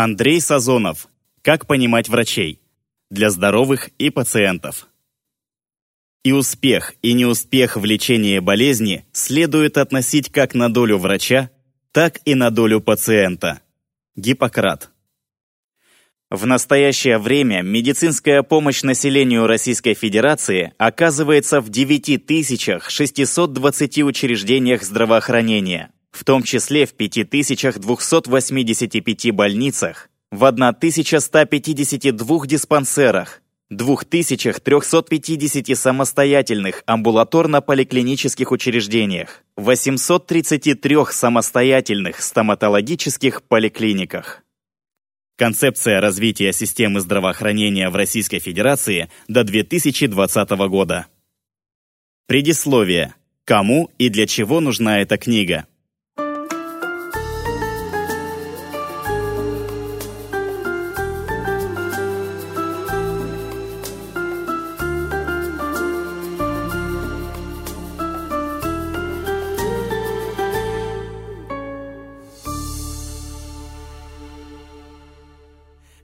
Андрей Сазонов. Как понимать врачей? Для здоровых и пациентов. И успех, и неуспех в лечении болезни следует относить как на долю врача, так и на долю пациента. Гиппократ. В настоящее время медицинская помощь населению Российской Федерации оказывается в 9620 учреждениях здравоохранения, в том числе в 5285 больницах, в 1152 диспансерах, 2350 самостоятельных амбулаторно-поликлинических учреждениях, 833 самостоятельных стоматологических поликлиниках. Концепция развития системы здравоохранения в Российской Федерации до 2020 года. Предисловие. Кому и для чего нужна эта книга?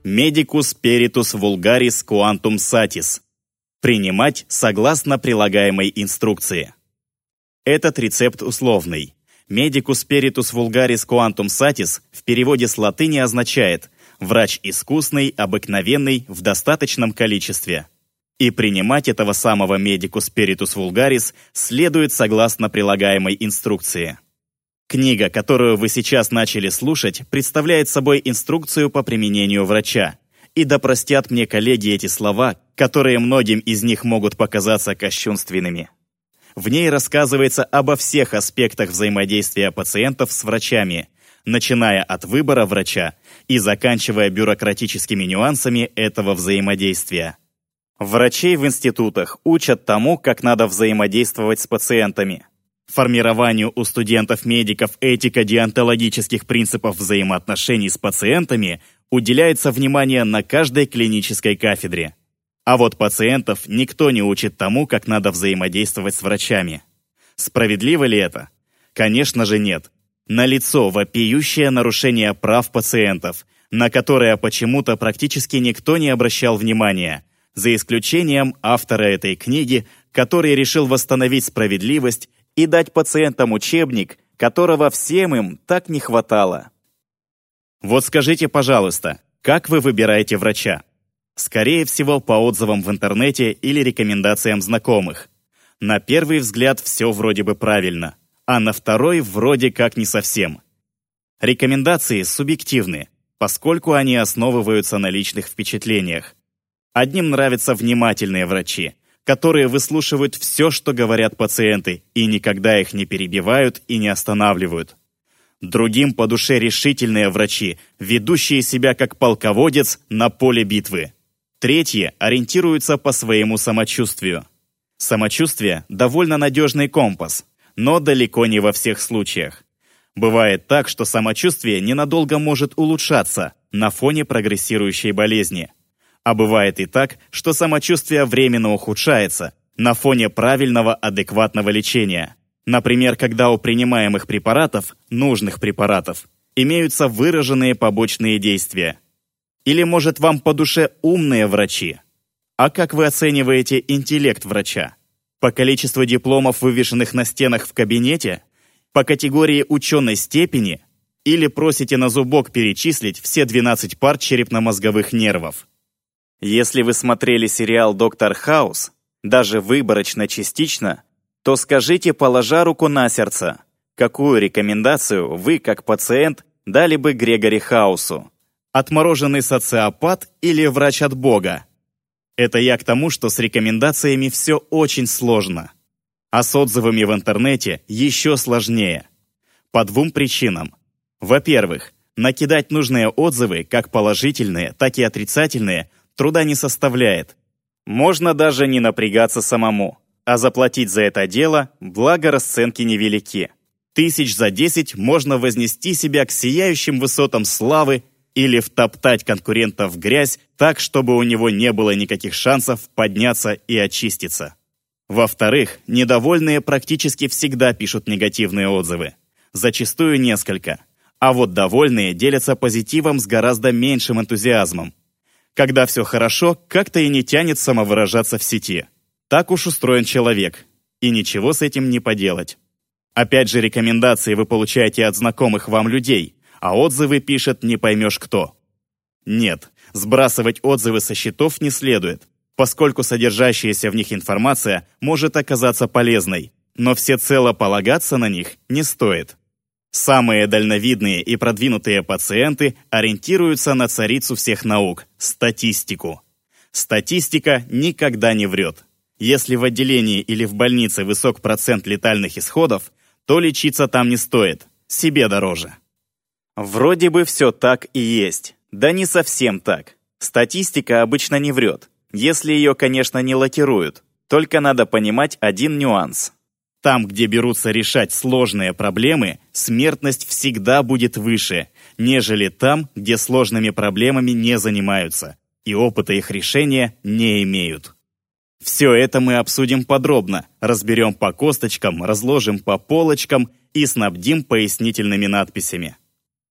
Medicus Peritus Vulgaris Quantum Satis. Принимать согласно прилагаемой инструкции. Этот рецепт условный. Medicus Peritus Vulgaris Quantum Satis в переводе с латыни означает «врач искусный, обыкновенный, в достаточном количестве». И принимать этого самого Medicus Peritus Vulgaris следует согласно прилагаемой инструкции. Книга, которую вы сейчас начали слушать, представляет собой инструкцию по применению врача. И да простят мне коллеги эти слова, которые многим из них могут показаться кощунственными. В ней рассказывается обо всех аспектах взаимодействия пациентов с врачами, начиная от выбора врача и заканчивая бюрократическими нюансами этого взаимодействия. Врачей в институтах учат тому, как надо взаимодействовать с пациентами – Формированию у студентов-медиков этико-диантологических принципов взаимоотношений с пациентами уделяется внимание на каждой клинической кафедре. А вот пациентов никто не учит тому, как надо взаимодействовать с врачами. Справедливо ли это? Конечно же нет. Налицо вопиющее нарушение прав пациентов, на которое почему-то практически никто не обращал внимания, за исключением автора этой книги, который решил восстановить справедливость и дать пациентам учебник, которого всем им так не хватало. Вот скажите, пожалуйста, как вы выбираете врача? Скорее всего, по отзывам в интернете или рекомендациям знакомых. На первый взгляд все вроде бы правильно, а на второй вроде как не совсем. Рекомендации субъективны, поскольку они основываются на личных впечатлениях. Одним нравятся внимательные врачи, которые выслушивают все, что говорят пациенты, и никогда их не перебивают и не останавливают. Другим по душе решительные врачи, ведущие себя как полководец на поле битвы. Третьи ориентируются по своему самочувствию. Самочувствие – довольно надежный компас, но далеко не во всех случаях. Бывает так, что самочувствие ненадолго может улучшаться на фоне прогрессирующей болезни – а бывает и так, что самочувствие временно ухудшается на фоне правильного адекватного лечения. Например, когда у принимаемых препаратов, нужных препаратов, имеются выраженные побочные действия. Или, может, вам по душе умные врачи? А как вы оцениваете интеллект врача? По количеству дипломов, вывешенных на стенах в кабинете? По категории ученой степени? Или просите на зубок перечислить все 12 пар черепно-мозговых нервов? Если вы смотрели сериал «Доктор Хаус», даже выборочно-частично, то скажите, положа руку на сердце, какую рекомендацию вы, как пациент, дали бы Грегори Хаусу? Отмороженный социопат или врач от Бога? Это я к тому, что с рекомендациями все очень сложно. А с отзывами в интернете еще сложнее. По двум причинам. Во-первых, накидать нужные отзывы, как положительные, так и отрицательные, труда не составляет. Можно даже не напрягаться самому, а заплатить за это дело, благо расценки невелики. Тысяч за десять можно вознести себя к сияющим высотам славы или втоптать конкурента в грязь так, чтобы у него не было никаких шансов подняться и очиститься. Во-вторых, недовольные практически всегда пишут негативные отзывы. Зачастую несколько. А вот довольные делятся позитивом с гораздо меньшим энтузиазмом. Когда все хорошо, как-то и не тянет самовыражаться в сети. Так уж устроен человек, и ничего с этим не поделать. Опять же, рекомендации вы получаете от знакомых вам людей, а отзывы пишет не поймешь кто. Нет, сбрасывать отзывы со счетов не следует, поскольку содержащаяся в них информация может оказаться полезной, но всецело полагаться на них не стоит. Самые дальновидные и продвинутые пациенты ориентируются на царицу всех наук – статистику. Статистика никогда не врет. Если в отделении или в больнице высок процент летальных исходов, то лечиться там не стоит, себе дороже. Вроде бы все так и есть. Да не совсем так. Статистика обычно не врет, если ее, конечно, не лакируют. Только надо понимать один нюанс. Там, где берутся решать сложные проблемы, смертность всегда будет выше, нежели там, где сложными проблемами не занимаются и опыта их решения не имеют. Все это мы обсудим подробно, разберем по косточкам, разложим по полочкам и снабдим пояснительными надписями.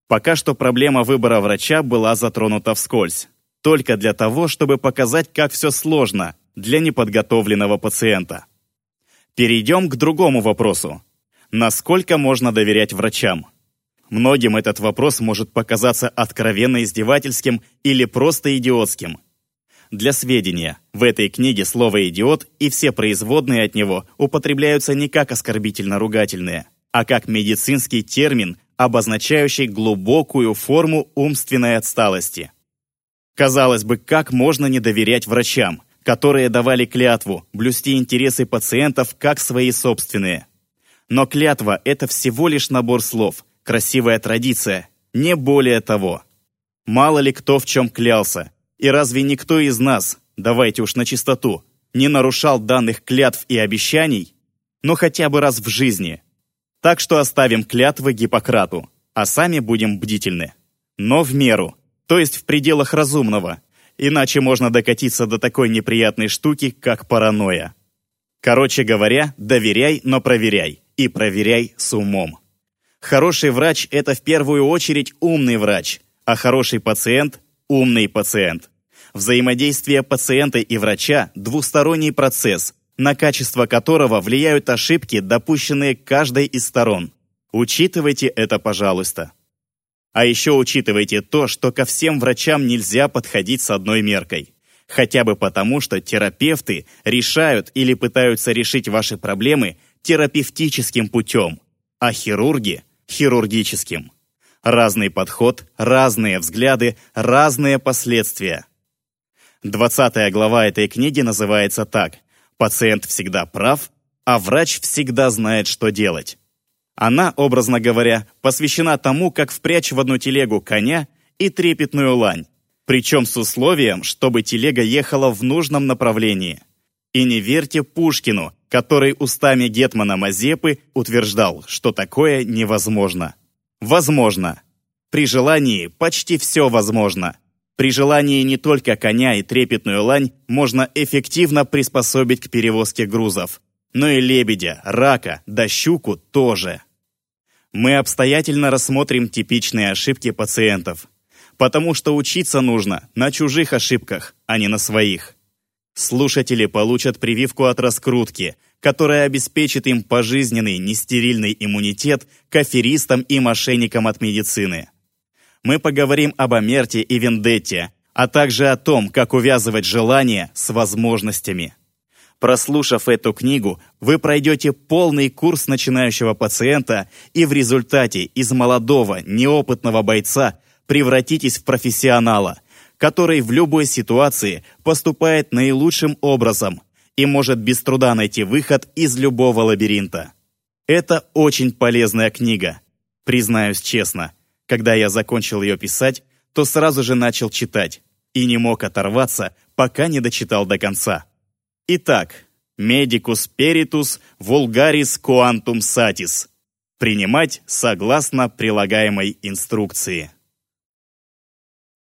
Пока что проблема выбора врача была затронута вскользь. Только для того, чтобы показать, как все сложно для неподготовленного пациента. Перейдем к другому вопросу. Насколько можно доверять врачам? Многим этот вопрос может показаться откровенно издевательским или просто идиотским. Для сведения, в этой книге слово «идиот» и все производные от него употребляются не как оскорбительно-ругательные, а как медицинский термин, обозначающий глубокую форму умственной отсталости. Казалось бы, как можно не доверять врачам, которые давали клятву блюсти интересы пациентов как свои собственные. Но клятва – это всего лишь набор слов, красивая традиция, не более того. Мало ли кто в чем клялся, и разве никто из нас, давайте уж на чистоту, не нарушал данных клятв и обещаний, но хотя бы раз в жизни. Так что оставим клятвы Гиппократу, а сами будем бдительны. Но в меру, то есть в пределах разумного, иначе можно докатиться до такой неприятной штуки, как паранойя. Короче говоря, доверяй, но проверяй. И проверяй с умом. Хороший врач – это в первую очередь умный врач, а хороший пациент – умный пациент. Взаимодействие пациента и врача – двусторонний процесс, на качество которого влияют ошибки, допущенные каждой из сторон. Учитывайте это, пожалуйста. А еще учитывайте то, что ко всем врачам нельзя подходить с одной меркой. Хотя бы потому, что терапевты решают или пытаются решить ваши проблемы терапевтическим путем, а хирурги – хирургическим. Разный подход, разные взгляды, разные последствия. Двадцатая глава этой книги называется так «Пациент всегда прав, а врач всегда знает, что делать». Она, образно говоря, посвящена тому, как впрячь в одну телегу коня и трепетную лань, причем с условием, чтобы телега ехала в нужном направлении. И не верьте Пушкину, который устами Гетмана Мазепы утверждал, что такое невозможно. Возможно. При желании почти все возможно. При желании не только коня и трепетную лань можно эффективно приспособить к перевозке грузов, но и лебедя, рака, да щуку тоже. Мы обстоятельно рассмотрим типичные ошибки пациентов, потому что учиться нужно на чужих ошибках, а не на своих. Слушатели получат прививку от раскрутки, которая обеспечит им пожизненный нестерильный иммунитет к аферистам и мошенникам от медицины. Мы поговорим об омерте и вендетте, а также о том, как увязывать желания с возможностями. Прослушав эту книгу, вы пройдете полный курс начинающего пациента и в результате из молодого, неопытного бойца превратитесь в профессионала, который в любой ситуации поступает наилучшим образом и может без труда найти выход из любого лабиринта. Это очень полезная книга. Признаюсь честно, когда я закончил ее писать, то сразу же начал читать и не мог оторваться, пока не дочитал до конца. Итак, medicus peritus vulgaris quantum satis. Принимать согласно прилагаемой инструкции.